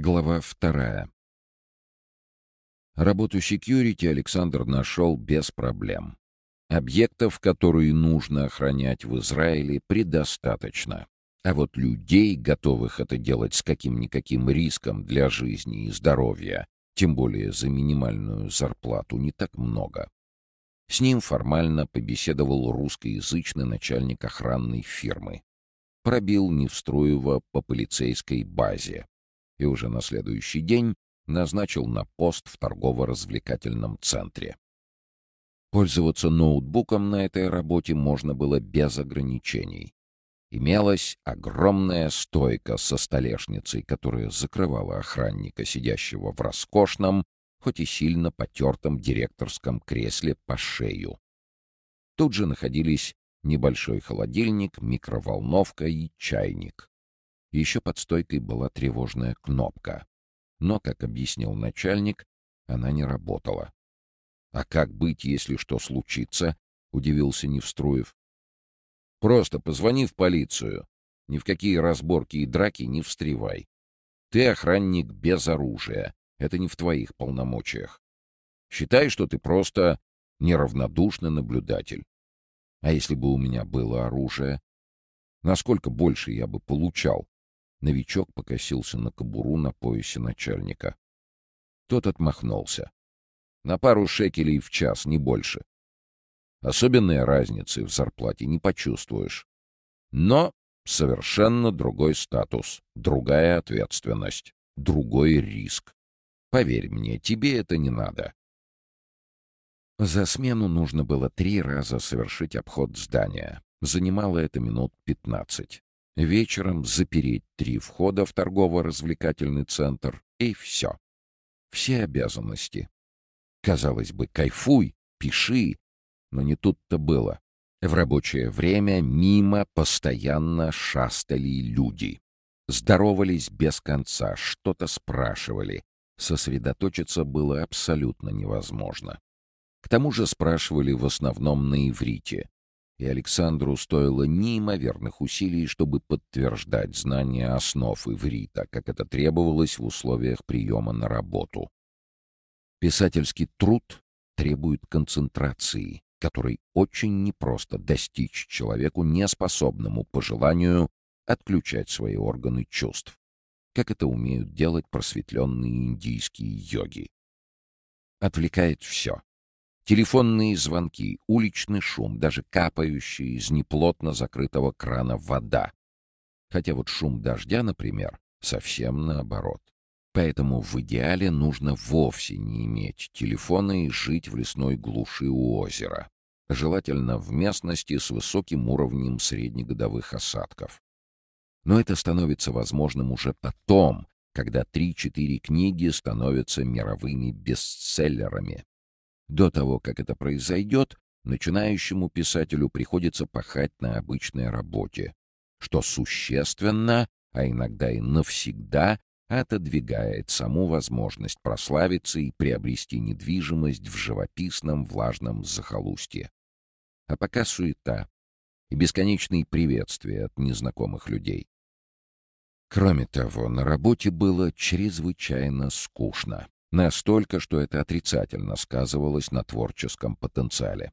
Глава вторая. Работу секьюрити Александр нашел без проблем. Объектов, которые нужно охранять в Израиле, предостаточно. А вот людей, готовых это делать с каким-никаким риском для жизни и здоровья, тем более за минимальную зарплату, не так много. С ним формально побеседовал русскоязычный начальник охранной фирмы. Пробил Невструева по полицейской базе и уже на следующий день назначил на пост в торгово-развлекательном центре. Пользоваться ноутбуком на этой работе можно было без ограничений. Имелась огромная стойка со столешницей, которая закрывала охранника, сидящего в роскошном, хоть и сильно потертом директорском кресле по шею. Тут же находились небольшой холодильник, микроволновка и чайник. Еще под стойкой была тревожная кнопка. Но, как объяснил начальник, она не работала. «А как быть, если что случится?» — удивился Невструев. «Просто позвони в полицию. Ни в какие разборки и драки не встревай. Ты охранник без оружия. Это не в твоих полномочиях. Считай, что ты просто неравнодушный наблюдатель. А если бы у меня было оружие, насколько больше я бы получал? Новичок покосился на кобуру на поясе начальника. Тот отмахнулся. На пару шекелей в час, не больше. Особенной разницы в зарплате не почувствуешь. Но совершенно другой статус, другая ответственность, другой риск. Поверь мне, тебе это не надо. За смену нужно было три раза совершить обход здания. Занимало это минут пятнадцать. Вечером запереть три входа в торгово-развлекательный центр, и все. Все обязанности. Казалось бы, кайфуй, пиши, но не тут-то было. В рабочее время мимо постоянно шастали люди. Здоровались без конца, что-то спрашивали. Сосредоточиться было абсолютно невозможно. К тому же спрашивали в основном на иврите и Александру стоило неимоверных усилий, чтобы подтверждать знание основ иврита, как это требовалось в условиях приема на работу. Писательский труд требует концентрации, которой очень непросто достичь человеку, неспособному по желанию отключать свои органы чувств, как это умеют делать просветленные индийские йоги. Отвлекает все Телефонные звонки, уличный шум, даже капающая из неплотно закрытого крана вода. Хотя вот шум дождя, например, совсем наоборот. Поэтому в идеале нужно вовсе не иметь телефона и жить в лесной глуши у озера. Желательно в местности с высоким уровнем среднегодовых осадков. Но это становится возможным уже потом, когда 3-4 книги становятся мировыми бестселлерами. До того, как это произойдет, начинающему писателю приходится пахать на обычной работе, что существенно, а иногда и навсегда, отодвигает саму возможность прославиться и приобрести недвижимость в живописном влажном захолустье. А пока суета и бесконечные приветствия от незнакомых людей. Кроме того, на работе было чрезвычайно скучно. Настолько, что это отрицательно сказывалось на творческом потенциале.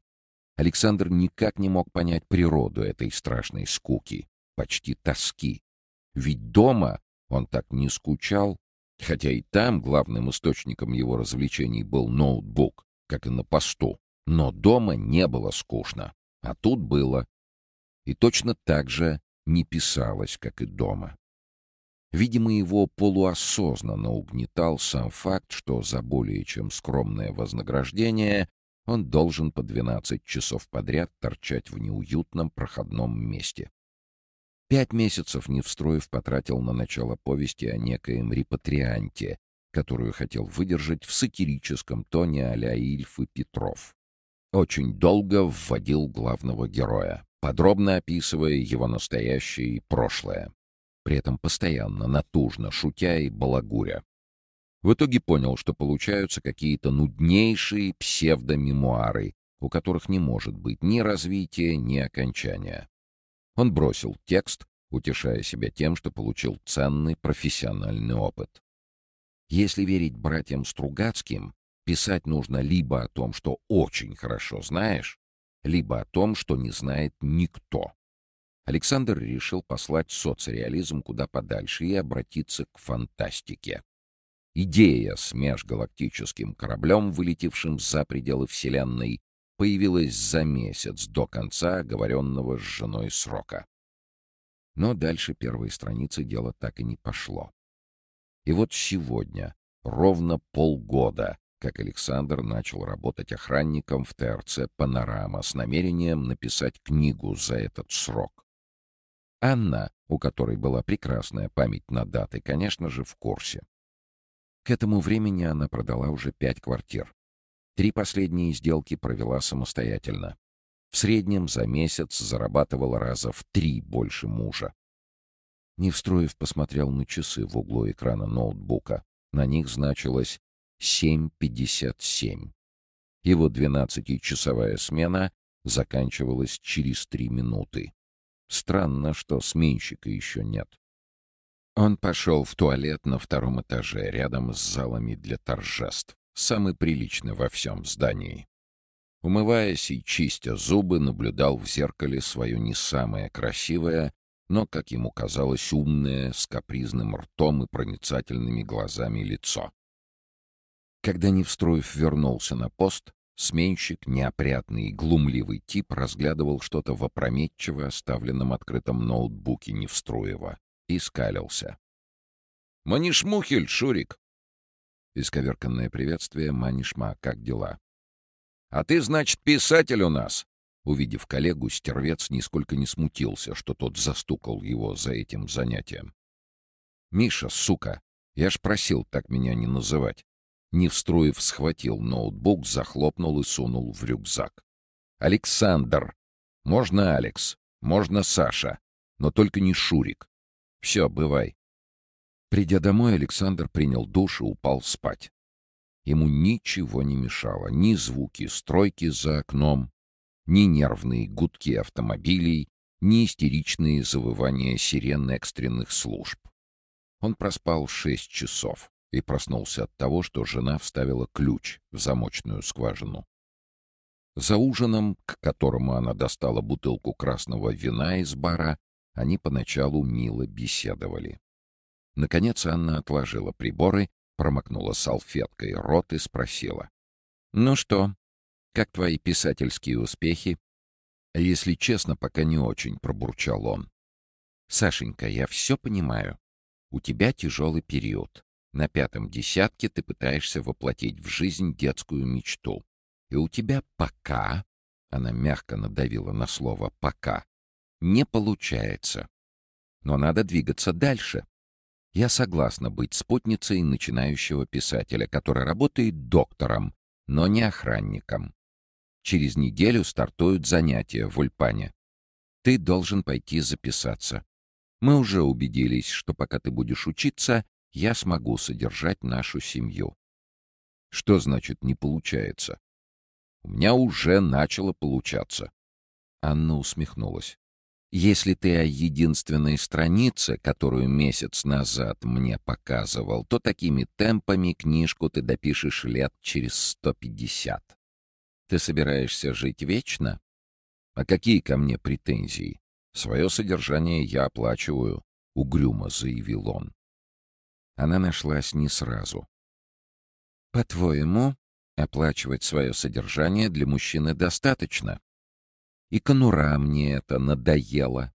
Александр никак не мог понять природу этой страшной скуки, почти тоски. Ведь дома он так не скучал, хотя и там главным источником его развлечений был ноутбук, как и на посту. Но дома не было скучно, а тут было. И точно так же не писалось, как и дома. Видимо, его полуосознанно угнетал сам факт, что за более чем скромное вознаграждение он должен по 12 часов подряд торчать в неуютном проходном месте. Пять месяцев Невстроев потратил на начало повести о некоем репатрианте, которую хотел выдержать в сатирическом тоне а-ля Ильф и Петров. Очень долго вводил главного героя, подробно описывая его настоящее и прошлое при этом постоянно, натужно, шутя и балагуря. В итоге понял, что получаются какие-то нуднейшие псевдомемуары, у которых не может быть ни развития, ни окончания. Он бросил текст, утешая себя тем, что получил ценный профессиональный опыт. Если верить братьям Стругацким, писать нужно либо о том, что очень хорошо знаешь, либо о том, что не знает никто. Александр решил послать соцреализм куда подальше и обратиться к фантастике. Идея с межгалактическим кораблем, вылетевшим за пределы Вселенной, появилась за месяц до конца оговоренного с женой срока. Но дальше первой страницы дело так и не пошло. И вот сегодня, ровно полгода, как Александр начал работать охранником в ТРЦ «Панорама» с намерением написать книгу за этот срок. Анна, у которой была прекрасная память на даты, конечно же, в курсе. К этому времени она продала уже пять квартир. Три последние сделки провела самостоятельно. В среднем за месяц зарабатывала раза в три больше мужа. Невстроев посмотрел на часы в углу экрана ноутбука. На них значилось 7.57. Его двенадцатичасовая смена заканчивалась через три минуты. Странно, что сменщика еще нет. Он пошел в туалет на втором этаже, рядом с залами для торжеств, самый приличный во всем здании. Умываясь и чистя зубы, наблюдал в зеркале свое не самое красивое, но, как ему казалось, умное, с капризным ртом и проницательными глазами лицо. Когда Невстроев вернулся на пост, Сменщик, неопрятный и глумливый тип, разглядывал что-то в опрометчиво оставленном открытом ноутбуке Невструева и скалился. «Манишмухель, Шурик!» Исковерканное приветствие Манишма. «Как дела?» «А ты, значит, писатель у нас?» Увидев коллегу, стервец нисколько не смутился, что тот застукал его за этим занятием. «Миша, сука, я ж просил так меня не называть. Невструев схватил ноутбук, захлопнул и сунул в рюкзак. «Александр! Можно Алекс, можно Саша, но только не Шурик. Все, бывай». Придя домой, Александр принял душ и упал спать. Ему ничего не мешало, ни звуки стройки за окном, ни нервные гудки автомобилей, ни истеричные завывания сирен экстренных служб. Он проспал шесть часов и проснулся от того, что жена вставила ключ в замочную скважину. За ужином, к которому она достала бутылку красного вина из бара, они поначалу мило беседовали. Наконец Анна отложила приборы, промокнула салфеткой рот и спросила. «Ну что, как твои писательские успехи?» «Если честно, пока не очень», — пробурчал он. «Сашенька, я все понимаю. У тебя тяжелый период. На пятом десятке ты пытаешься воплотить в жизнь детскую мечту. И у тебя пока, она мягко надавила на слово «пока», не получается. Но надо двигаться дальше. Я согласна быть спутницей начинающего писателя, который работает доктором, но не охранником. Через неделю стартуют занятия в Ульпане. Ты должен пойти записаться. Мы уже убедились, что пока ты будешь учиться, я смогу содержать нашу семью. Что значит «не получается»? У меня уже начало получаться. Анна усмехнулась. Если ты о единственной странице, которую месяц назад мне показывал, то такими темпами книжку ты допишешь лет через сто пятьдесят. Ты собираешься жить вечно? А какие ко мне претензии? Свое содержание я оплачиваю, — угрюмо заявил он. Она нашлась не сразу. «По-твоему, оплачивать свое содержание для мужчины достаточно? И конура мне это надоело.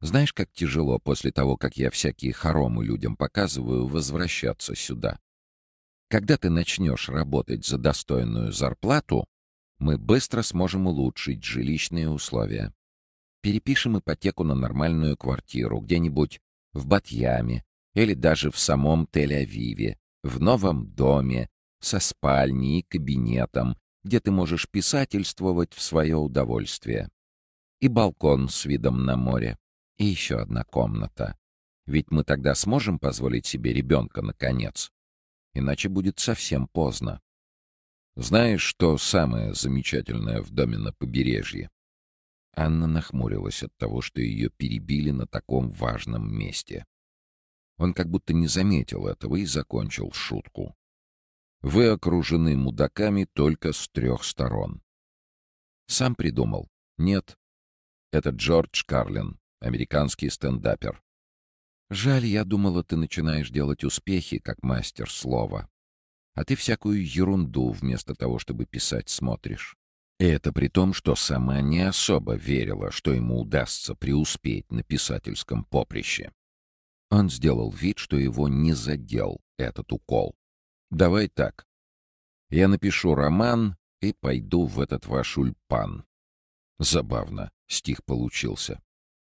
Знаешь, как тяжело после того, как я всякие хоромы людям показываю, возвращаться сюда? Когда ты начнешь работать за достойную зарплату, мы быстро сможем улучшить жилищные условия. Перепишем ипотеку на нормальную квартиру где-нибудь в Батьяме или даже в самом Тель-Авиве, в новом доме, со спальней и кабинетом, где ты можешь писательствовать в свое удовольствие. И балкон с видом на море, и еще одна комната. Ведь мы тогда сможем позволить себе ребенка, наконец. Иначе будет совсем поздно. Знаешь, что самое замечательное в доме на побережье? Анна нахмурилась от того, что ее перебили на таком важном месте. Он как будто не заметил этого и закончил шутку. Вы окружены мудаками только с трех сторон. Сам придумал? Нет. Это Джордж Карлин, американский стендапер. Жаль, я думала, ты начинаешь делать успехи, как мастер слова. А ты всякую ерунду вместо того, чтобы писать, смотришь. И это при том, что сама не особо верила, что ему удастся преуспеть на писательском поприще. Он сделал вид, что его не задел этот укол. «Давай так. Я напишу роман и пойду в этот ваш ульпан». Забавно, стих получился.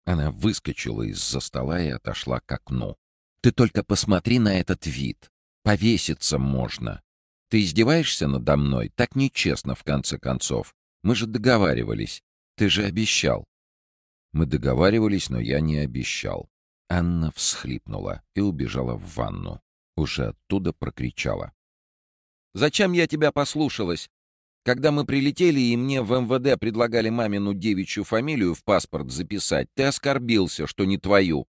Она выскочила из-за стола и отошла к окну. «Ты только посмотри на этот вид. Повеситься можно. Ты издеваешься надо мной? Так нечестно, в конце концов. Мы же договаривались. Ты же обещал». «Мы договаривались, но я не обещал». Анна всхлипнула и убежала в ванну. Уже оттуда прокричала. «Зачем я тебя послушалась? Когда мы прилетели, и мне в МВД предлагали мамину девичью фамилию в паспорт записать, ты оскорбился, что не твою.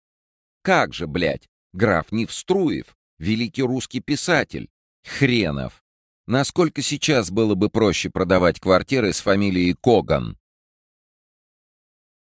Как же, блядь, граф Невструев, великий русский писатель. Хренов. Насколько сейчас было бы проще продавать квартиры с фамилией Коган?